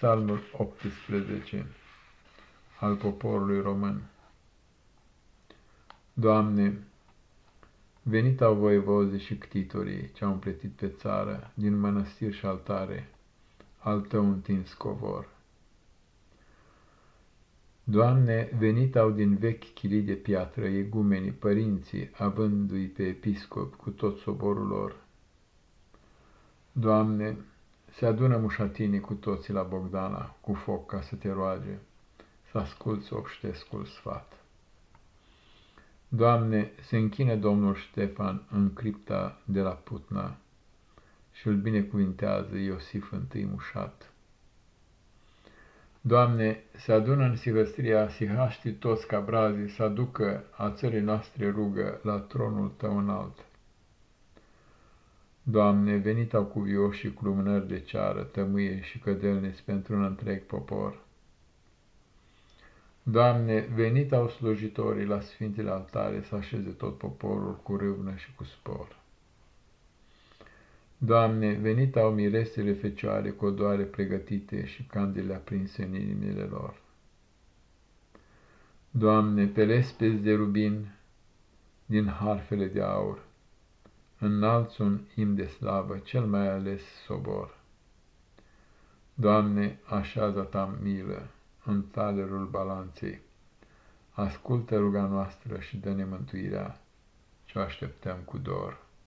Psalmul 18 al poporului român. Doamne, venit au voievozii și ctitorii ce-au împletit pe țară, din mănăstiri și altare, al Tău întins covor. Doamne, venit au din vechi chilii de piatră, egumenii, părinții, avându-i pe episcop cu tot soborul lor. Doamne, se adună mușatinii cu toții la Bogdana, cu foc ca să te roage, să asculți obștescul sfat. Doamne, se închine Domnul Ștefan în cripta de la Putna și îl binecuvintează Iosif întâi mușat. Doamne, se adună în sihăstria sihaștii toți ca brazii să aducă a țării noastre rugă la tronul Tău înalt. Doamne, venit au cuvioși și cu lumânări de ceară, tămâie și cădelniți pentru un întreg popor. Doamne, venit au slujitorii la sfintele altare să așeze tot poporul cu râvnă și cu spor. Doamne, venit au miresele fecioare cu odoare pregătite și candele aprinse în inimile lor. Doamne, pe lespezi de rubin din harfele de aur, înalți un im de slavă, cel mai ales sobor. Doamne, așează ta milă în talerul balanței, ascultă ruga noastră și dă-ne mântuirea ce o așteptăm cu dor.